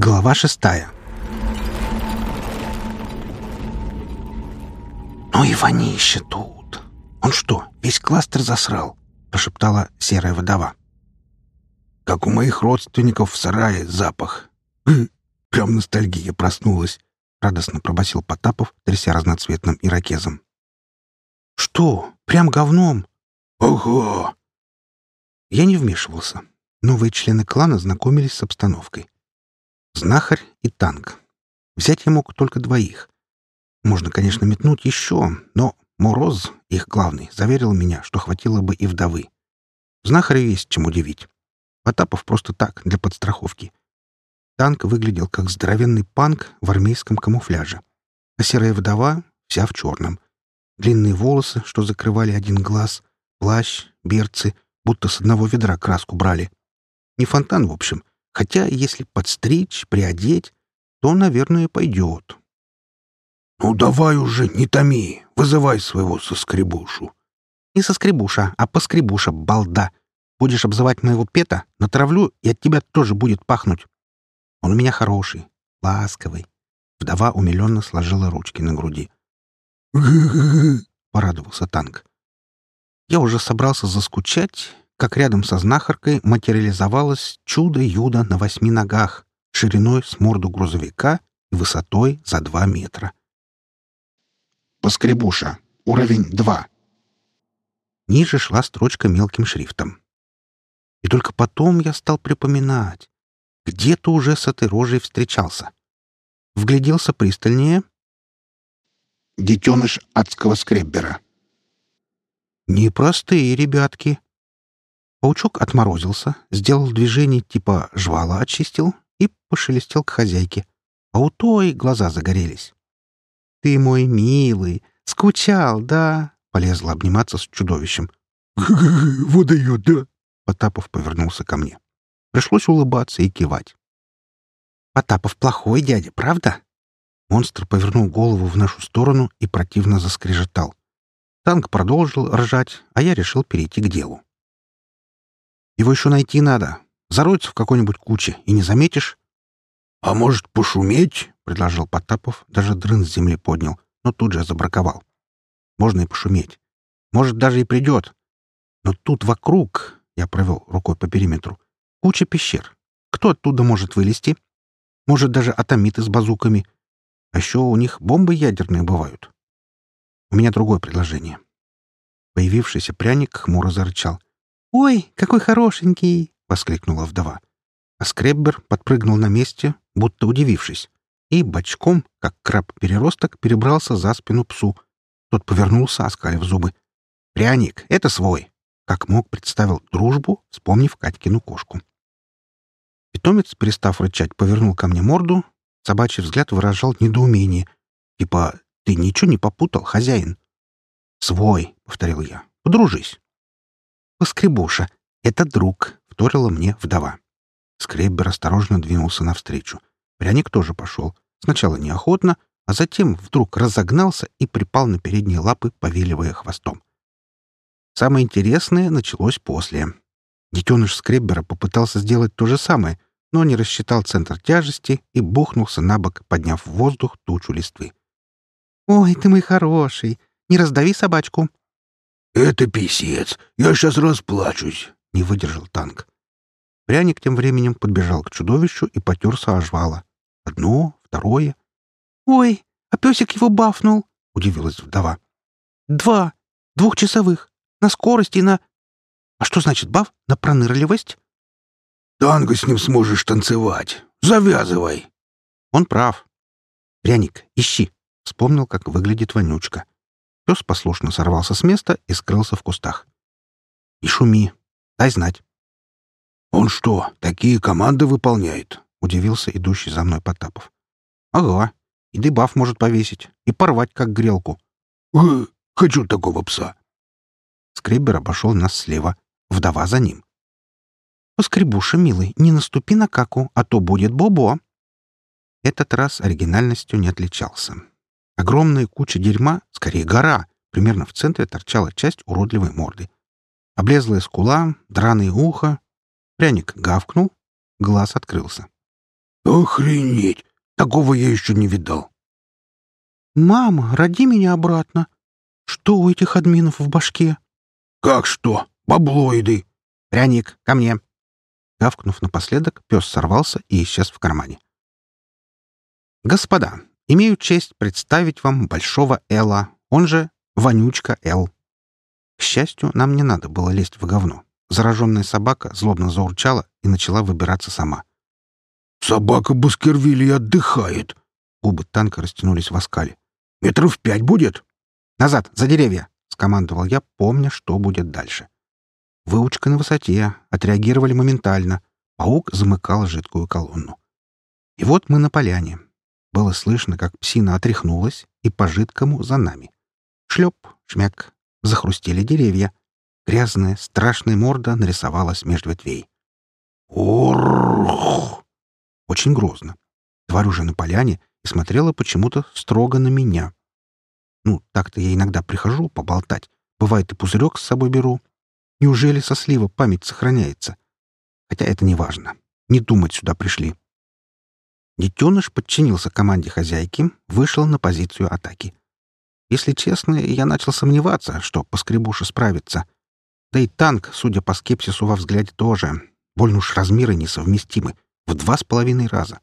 Глава шестая. «Ну и вонище тут! Он что, весь кластер засрал?» — прошептала серая вдова. «Как у моих родственников в сарае запах. Прям ностальгия проснулась», — радостно пробасил Потапов, тряся разноцветным ирокезом. «Что? Прям говном?» «Ого!» Я не вмешивался. Новые члены клана знакомились с обстановкой. Знахарь и танк. Взять я мог только двоих. Можно, конечно, метнуть еще, но Мороз, их главный, заверил меня, что хватило бы и вдовы. Знахаря есть чем удивить. Потапов просто так, для подстраховки. Танк выглядел как здоровенный панк в армейском камуфляже. А серая вдова вся в черном. Длинные волосы, что закрывали один глаз, плащ, берцы, будто с одного ведра краску брали. Не фонтан, в общем, Хотя, если подстричь, приодеть, то, наверное, пойдет. — Ну, давай уже, не томи, вызывай своего соскребушу. — Не соскребуша, а поскребуша, балда. Будешь обзывать моего пета, натравлю, и от тебя тоже будет пахнуть. Он у меня хороший, ласковый. Вдова умиленно сложила ручки на груди. — порадовался танк. Я уже собрался заскучать, как рядом со знахаркой материализовалось чудо-юдо на восьми ногах, шириной с морду грузовика и высотой за два метра. «Поскребуша. Уровень два. Ниже шла строчка мелким шрифтом. И только потом я стал припоминать. Где-то уже с этой рожей встречался. Вгляделся пристальнее. «Детеныш адского скреббера». «Непростые ребятки», Паучок отморозился, сделал движение типа жвала очистил и пошелестел к хозяйке. А у той глаза загорелись. «Ты мой милый! Скучал, да?» — полезла обниматься с чудовищем. «Вот ее, да!» — Потапов повернулся ко мне. Пришлось улыбаться и кивать. «Потапов плохой дядя, правда?» Монстр повернул голову в нашу сторону и противно заскрежетал. Танк продолжил ржать, а я решил перейти к делу. Его еще найти надо. Зароется в какой-нибудь куче, и не заметишь. — А может, пошуметь? — предложил Потапов, даже дрын с земли поднял, но тут же забраковал. Можно и пошуметь. Может, даже и придет. Но тут вокруг, — я провел рукой по периметру, — куча пещер. Кто оттуда может вылезти? Может, даже атомиты с базуками. А еще у них бомбы ядерные бывают. У меня другое предложение. Появившийся пряник хмуро зарычал. «Ой, какой хорошенький!» — воскликнула вдова. А скреббер подпрыгнул на месте, будто удивившись, и бочком, как краб-переросток, перебрался за спину псу. Тот повернулся, оскалив зубы. «Пряник, это свой!» Как мог, представил дружбу, вспомнив Катькину кошку. Питомец, перестав рычать, повернул ко мне морду. Собачий взгляд выражал недоумение. Типа, ты ничего не попутал, хозяин? «Свой», — повторил я. «Подружись». «Поскребуша, это друг», — вторила мне вдова. Скреббер осторожно двинулся навстречу. Пряник тоже пошел. Сначала неохотно, а затем вдруг разогнался и припал на передние лапы, повиливая хвостом. Самое интересное началось после. Детеныш Скреббера попытался сделать то же самое, но не рассчитал центр тяжести и бухнулся на бок, подняв в воздух тучу листвы. «Ой, ты мой хороший! Не раздави собачку!» «Это писец! Я сейчас расплачусь!» — не выдержал танк. Пряник тем временем подбежал к чудовищу и потерся о жвала. Одно, второе. «Ой, а песик его бафнул!» — удивилась вдова. «Два! Двухчасовых! На скорость и на...» «А что значит баф? На пронырливость?» «Танго с ним сможешь танцевать! Завязывай!» «Он прав!» «Пряник, ищи!» — вспомнил, как выглядит вонючка. Пес послушно сорвался с места и скрылся в кустах. «И шуми. Дай знать». «Он что, такие команды выполняет?» — удивился идущий за мной Потапов. «Ага. И дебаф может повесить. И порвать, как грелку». «Э, «Хочу такого пса». Скребер обошел нас слева. Вдова за ним. «Поскребуша, милый, не наступи на каку, а то будет бобо». Этот раз оригинальностью не отличался. Огромная куча дерьма, скорее гора, примерно в центре торчала часть уродливой морды. Облезлая скула, драное ухо. Пряник гавкнул, глаз открылся. Охренеть! Такого я еще не видал. «Мама, роди меня обратно. Что у этих админов в башке?» «Как что? Баблоиды!» «Пряник, ко мне!» Гавкнув напоследок, пес сорвался и исчез в кармане. «Господа, имею честь представить вам Большого Элла, он же Вонючка Эл. К счастью, нам не надо было лезть в говно. Зараженная собака злобно заурчала и начала выбираться сама. «Собака Баскервилли отдыхает!» Губы танка растянулись в оскале. Метров пять будет?» «Назад, за деревья!» — скомандовал я, помня, что будет дальше. Выучка на высоте, отреагировали моментально. Паук замыкал жидкую колонну. И вот мы на поляне. Было слышно, как псина отряхнулась, и по жидкому за нами. Шлеп, шмяк, захрустели деревья. Грязная, страшная морда нарисовалась между ветвей. Орх! Очень грозно. Тварь уже на поляне и смотрела почему-то строго на меня. Ну, так-то я иногда прихожу поболтать. Бывает, и пузырек с собой беру. Неужели со слива память сохраняется? Хотя это не важно. Не думать сюда пришли. Детеныш подчинился команде хозяйки, вышел на позицию атаки. Если честно, я начал сомневаться, что поскребуша справится. Да и танк, судя по скепсису во взгляде, тоже. Больно уж размеры несовместимы. В два с половиной раза.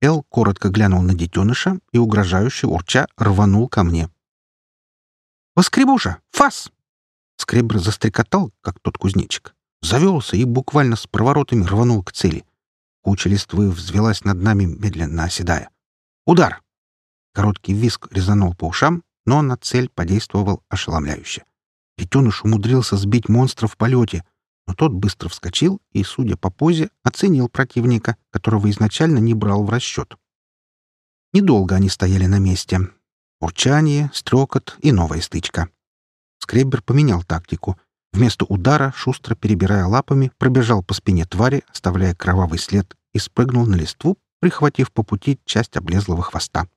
Эл коротко глянул на детеныша и, угрожающе урча, рванул ко мне. «Поскребуша! Фас!» Скребр застрекотал, как тот кузнечик. Завелся и буквально с проворотами рванул к цели. Куча листвы взвелась над нами, медленно оседая. «Удар!» Короткий виск резанул по ушам, но на цель подействовал ошеломляюще. Детеныш умудрился сбить монстра в полете — но тот быстро вскочил и, судя по позе, оценил противника, которого изначально не брал в расчет. Недолго они стояли на месте. Урчание, стрекот и новая стычка. Скребер поменял тактику. Вместо удара, шустро перебирая лапами, пробежал по спине твари, оставляя кровавый след, и спрыгнул на листву, прихватив по пути часть облезлого хвоста.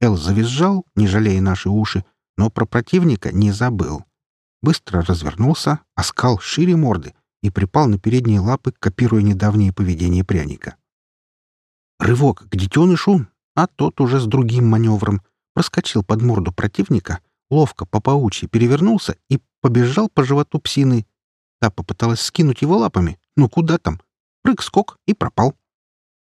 Эл завизжал, не жалея наши уши, но про противника не забыл быстро развернулся, оскал шире морды и припал на передние лапы, копируя недавнее поведение пряника. Рывок к детенышу, а тот уже с другим маневром проскочил под морду противника, ловко по паучьи перевернулся и побежал по животу псины. Та попыталась скинуть его лапами. Ну куда там? Прыг-скок и пропал.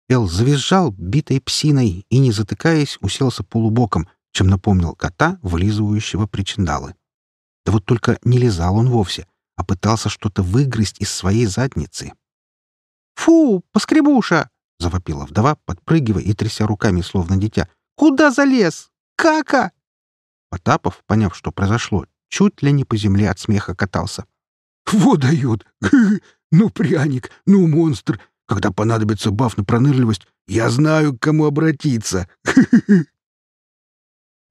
Эл завизжал битой псиной и, не затыкаясь, уселся полубоком, чем напомнил кота, вылизывающего причиндалы. Да вот только не лизал он вовсе, а пытался что-то выгрызть из своей задницы. «Фу, поскребуша!» — завопила вдова, подпрыгивая и тряся руками, словно дитя. «Куда залез? Кака!» Потапов, поняв, что произошло, чуть ли не по земле от смеха катался. «Вот дают! Ну, пряник, ну, монстр! Когда понадобится баф на пронырливость, я знаю, к кому обратиться!»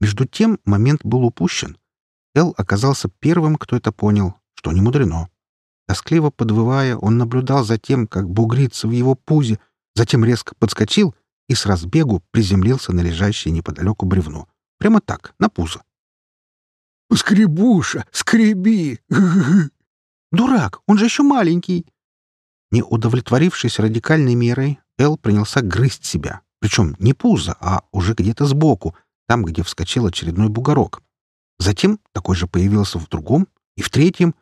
Между тем момент был упущен. Эл оказался первым, кто это понял, что не мудрено. Тоскливо подвывая, он наблюдал за тем, как бугрится в его пузе, затем резко подскочил и с разбегу приземлился на лежащее неподалеку бревно. Прямо так, на пузо. «Скребуша, скреби!» «Дурак, он же еще маленький!» Не удовлетворившись радикальной мерой, Эл принялся грызть себя. Причем не пузо, а уже где-то сбоку, там, где вскочил очередной бугорок. Затем такой же появился в другом и в третьем.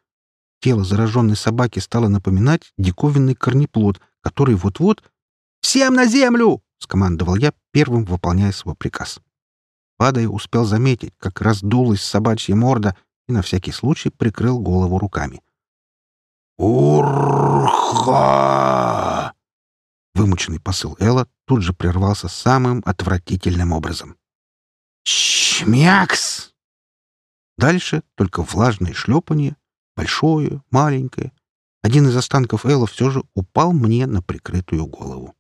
Тело зараженной собаки стало напоминать диковинный корнеплод, который вот-вот... «Всем на землю!» — скомандовал я, первым выполняя свой приказ. Падая, успел заметить, как раздулась собачья морда и на всякий случай прикрыл голову руками. «Урха!» Вымученный посыл Элла тут же прервался самым отвратительным образом. «Шмякс!» Дальше только влажное шлепанье, большое, маленькое. Один из останков Элла все же упал мне на прикрытую голову.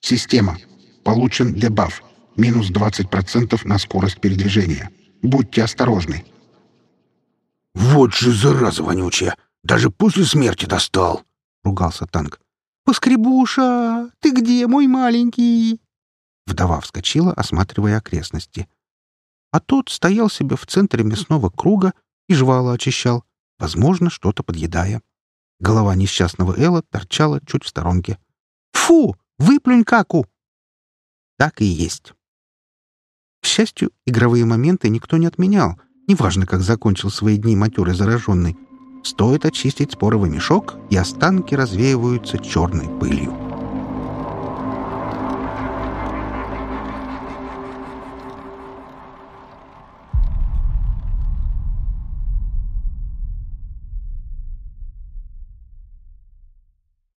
Система. Получен дебаф. Минус 20% на скорость передвижения. Будьте осторожны. «Вот же зараза вонючая! Даже после смерти достал!» — ругался танк. «Поскребуша, ты где, мой маленький?» Вдова вскочила, осматривая окрестности а тот стоял себе в центре мясного круга и жвало очищал, возможно, что-то подъедая. Голова несчастного Элла торчала чуть в сторонке. «Фу! Выплюнь каку!» Так и есть. К счастью, игровые моменты никто не отменял, неважно, как закончил свои дни матерый зараженный. Стоит очистить споровый мешок, и останки развеиваются черной пылью.